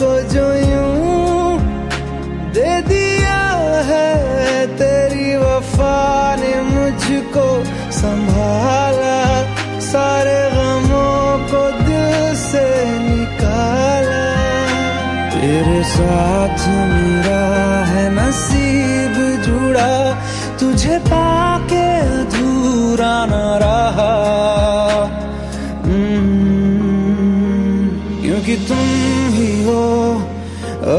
को जो यूँ दे दिया है तेरी वफा ने मुझको संभाला सारे गमों को दिल से निकाला। तेरे साथ मेरा है नसीब जुड़ा तुझे पाके अधूरा न रहा। हम्म, क्योंकि तुम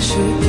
是